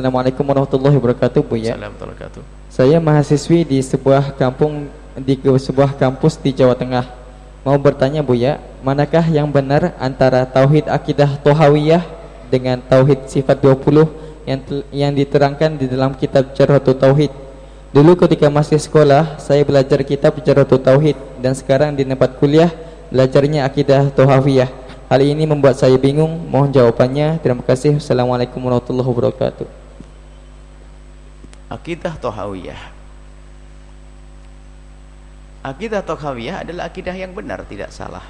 Assalamualaikum warahmatullahi wabarakatuh Bu ya. Wabarakatuh. Saya mahasiswi di sebuah kampung di sebuah kampus di Jawa Tengah. Mau bertanya Bu ya, manakah yang benar antara tauhid akidah tohawiyah dengan tauhid sifat 20 yang yang diterangkan di dalam kitab Jarhatul Tauhid? Dulu ketika masih sekolah, saya belajar kitab Jarhatul Tauhid dan sekarang di tempat kuliah belajarnya akidah tohawiyah. Hal ini membuat saya bingung. Mohon jawabannya. Terima kasih. Assalamualaikum warahmatullahi wabarakatuh. Akidah Tohawiyah. Akidah Tohawiyah adalah akidah yang benar, tidak salah.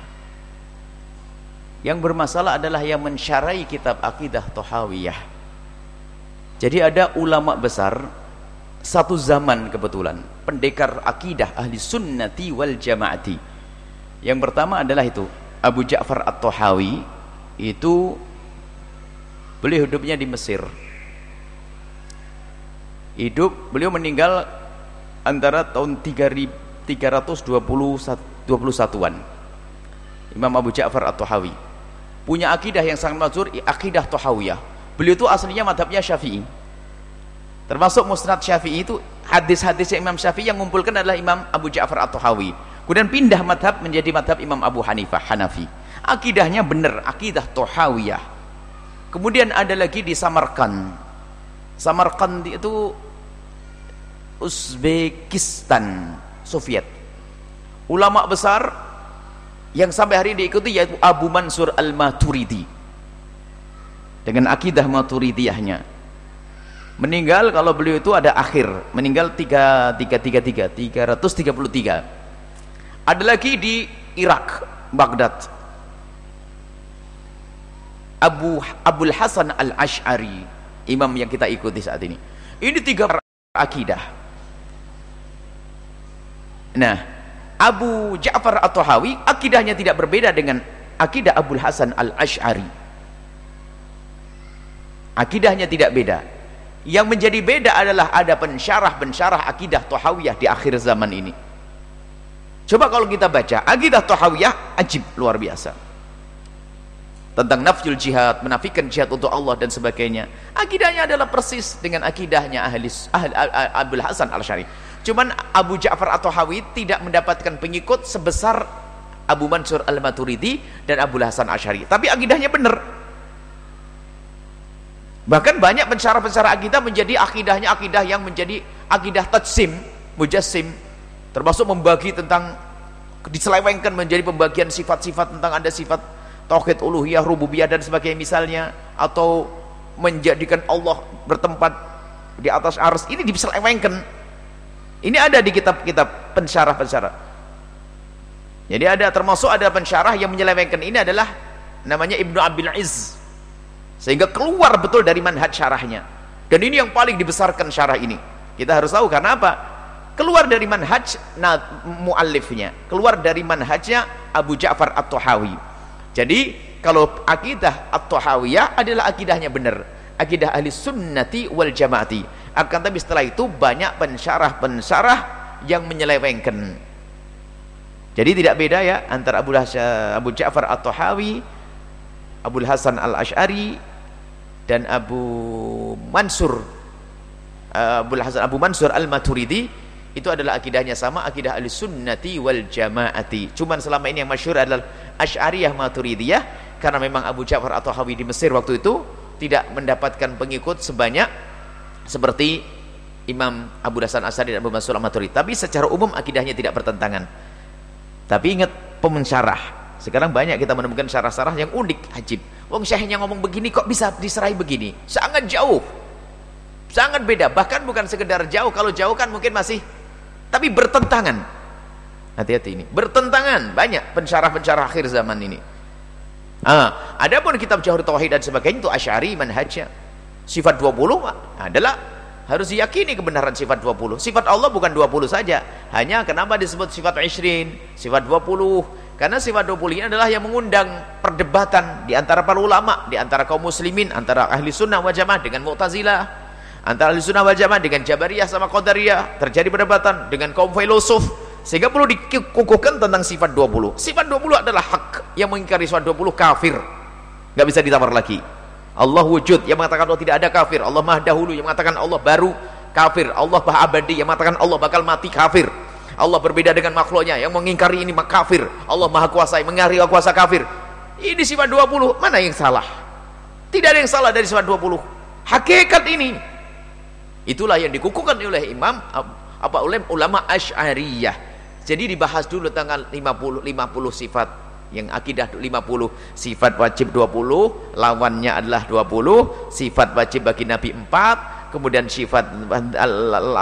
Yang bermasalah adalah yang mensyarai kitab Akidah Tohawiyah. Jadi ada ulama besar Satu zaman kebetulan Pendekar akidah ahli sunnati wal jamaati. Yang pertama adalah itu Abu Ja'far At-Tohawi Itu Beliau hidupnya di Mesir hidup beliau meninggal antara tahun 321-an Imam Abu Ja'far At-Tahawi. Punya akidah yang sangat masyhur akidah Tahawiyah. Beliau itu aslinya madhabnya Syafi'i. Termasuk musnad Syafi'i itu hadis-hadis Imam Syafi'i yang mengumpulkan adalah Imam Abu Ja'far At-Tahawi. Kemudian pindah madhab menjadi madhab Imam Abu Hanifah Hanafi. Akidahnya benar akidah Tahawiyah. Kemudian ada lagi di Samarkand. Samarkand itu Uzbekistan Soviet. Ulama besar yang sampai hari ini diikuti yaitu Abu Mansur Al-Maturidi. Dengan akidah Maturidiyahnya meninggal kalau beliau itu ada akhir. Meninggal 3333 333 ada lagi di Irak Baghdad. Abu Abdul Hasan Al-Ash'ari imam yang kita ikuti saat ini. Ini tiga akidah Nah, Abu Ja'far At-Tahawi akidahnya tidak berbeda dengan akidah Abu Hasan Al-Ash'ari. Akidahnya tidak beda. Yang menjadi beda adalah ada pensyarah-pensyarah akidah Tahawiyah di akhir zaman ini. Coba kalau kita baca akidah Tahawiyah ajib luar biasa. Tentang nafjul jihad, menafikan jihad untuk Allah dan sebagainya. Akidahnya adalah persis dengan akidahnya ahli, ahli Abdul Hasan Al-Syari. Cuman Abu Ja'far atau Hawi tidak mendapatkan pengikut sebesar Abu Mansur Al-Maturidi dan Abu Hasan Asyari. Tapi akidahnya benar. Bahkan banyak pencara-pencara akidah menjadi akidahnya akidah yang menjadi akidah tajsim, mujassim. Termasuk membagi tentang diselewengkan menjadi pembagian sifat-sifat tentang ada sifat tauhid uluhiyah, rububiyah dan sebagainya misalnya atau menjadikan Allah bertempat di atas ars ini diselewengkan ini ada di kitab-kitab pensyarah-pensyarah. Jadi ada termasuk ada pensyarah yang menyelewengkan ini adalah namanya Ibnu Abil Iz. Sehingga keluar betul dari manhaj syarahnya. Dan ini yang paling dibesarkan syarah ini. Kita harus tahu karena apa? Keluar dari manhaj nah, muallifnya, keluar dari manhajnya Abu Ja'far At-Tahawi. Jadi kalau akidah At-Tahawiyah adalah akidahnya benar. Akidah ahli sunnati wal jamaati akan tapi setelah itu banyak pensyarah-pensyarah yang menyelewengkan. Jadi tidak beda ya antara Abu, Abu Ja'far At-Tahawi Abu Hasan Al-Ash'ari dan Abu Mansur. Abu Hasan Abu Mansur Al-Maturidi itu adalah akidahnya sama akidah ahli sunnati wal jamaati. Cuman selama ini yang masyhur adalah Ash'ariyah Maturidiyah karena memang Abu Ja'far atau Hawi di Mesir waktu itu tidak mendapatkan pengikut sebanyak seperti Imam Abu Hasan Asadi dan Abu Mansur Al-Maturidi tapi secara umum akidahnya tidak bertentangan. Tapi ingat pemensyarah. Sekarang banyak kita menemukan syarah-syarah yang unik ajib wong syekhnya ngomong begini kok bisa diserai begini? Sangat jauh. Sangat beda. Bahkan bukan sekedar jauh. Kalau jauh kan mungkin masih tapi bertentangan. Hati-hati ini. Bertentangan. Banyak pensyarah-pensyarah akhir zaman ini. Ah, ada pun kitab Jahur Tauhid dan sebagainya itu asyari manhajnya Sifat 20 adalah harus diyakini kebenaran sifat 20. Sifat Allah bukan 20 saja. Hanya kenapa disebut sifat 20, sifat 20? Karena sifat 20 ini adalah yang mengundang perdebatan di antara para ulama, di antara kaum muslimin, antara ahli sunnah wal jamaah dengan mu'tazilah, antara ahli sunnah wal jamaah dengan jabariyah sama qadariyah, terjadi perdebatan dengan kaum filosof, sehingga perlu dikukuhkan tentang sifat 20. Sifat 20 adalah hak yang mengingkari sifat 20 kafir. Gak bisa ditawar lagi. Allah wujud yang mengatakan Allah tidak ada kafir. Allah maha dahulu yang mengatakan Allah baru kafir. Allah maha abadi yang mengatakan Allah bakal mati kafir. Allah berbeda dengan makhluknya yang mengingkari ini kafir. Allah maha kuasa yang mengingkari kuasa kafir. Ini sifat 20 mana yang salah? Tidak ada yang salah dari sifat 20 hakikat ini. Itulah yang dikukuhkan oleh imam apa oleh ulama asy'ariyah. Jadi dibahas dulu tanggal 50 50 sifat yang akidah 50 sifat wajib 20 lawannya adalah 20 sifat wajib bagi nabi 4 kemudian sifat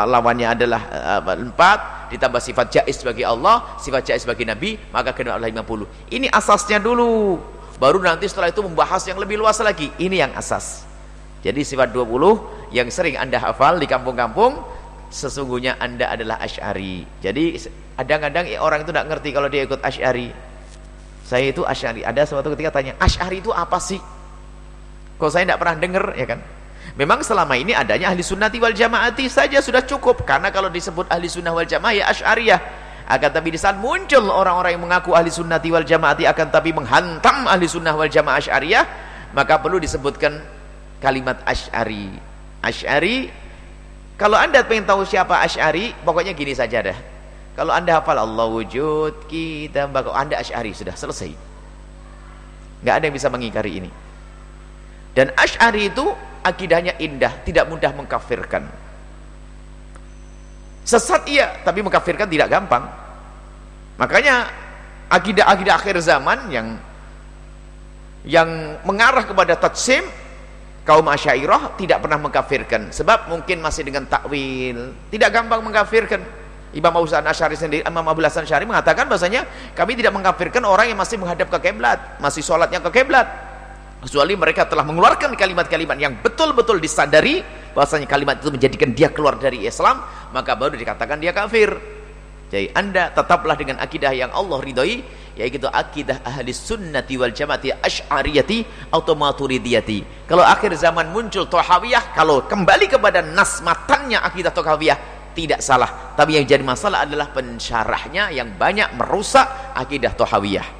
lawannya adalah 4 ditambah sifat jais bagi Allah sifat jais bagi nabi maka kena adalah 50 ini asasnya dulu. Baru nanti setelah itu membahas yang lebih luas lagi. Ini yang asas. Jadi sifat 20 yang sering anda hafal di kampung-kampung sesungguhnya anda adalah asyari jadi kadang-kadang orang itu tidak ngerti kalau dia ikut asyari saya itu Asy'ari. Ada suatu ketika tanya, Asy'ari itu apa sih? Kok saya tidak pernah dengar, ya kan? Memang selama ini adanya ahli sunnati wal jamaati saja sudah cukup. Karena kalau disebut ahli sunnah wal jamaah ya Asy'ariyah. Akan tapi di saat muncul orang-orang yang mengaku ahli sunnati wal jamaati akan tapi menghantam ahli sunnah wal jamaah Asy'ariyah, maka perlu disebutkan kalimat Asy'ari. Asy'ari kalau Anda ingin tahu siapa Asy'ari, pokoknya gini saja dah. Kalau anda hafal Allah wujud, kita bakal anda asyari sudah selesai. Nggak ada yang bisa mengingkari ini. Dan asyari itu akidahnya indah, tidak mudah mengkafirkan. Sesat iya, tapi mengkafirkan tidak gampang. Makanya akidah-akidah akhir zaman yang yang mengarah kepada tatsim kaum asyairah tidak pernah mengkafirkan sebab mungkin masih dengan takwil tidak gampang mengkafirkan Imam Abu Hasan Asy'ari sendiri Imam Abu Hasan Asy'ari mengatakan bahasanya kami tidak mengkafirkan orang yang masih menghadap ke kiblat, masih sholatnya ke kiblat. Kecuali mereka telah mengeluarkan kalimat-kalimat yang betul-betul disadari bahasanya kalimat itu menjadikan dia keluar dari Islam, maka baru dikatakan dia kafir. Jadi Anda tetaplah dengan akidah yang Allah ridhoi yaitu akidah ahli sunnati wal jamaati asy'ariyati atau maturidiyati. Kalau akhir zaman muncul tohawiyah, kalau kembali kepada nas matannya akidah tohawiyah, tidak salah. Tapi yang jadi masalah adalah pensyarahnya yang banyak merusak akidah tohawiyah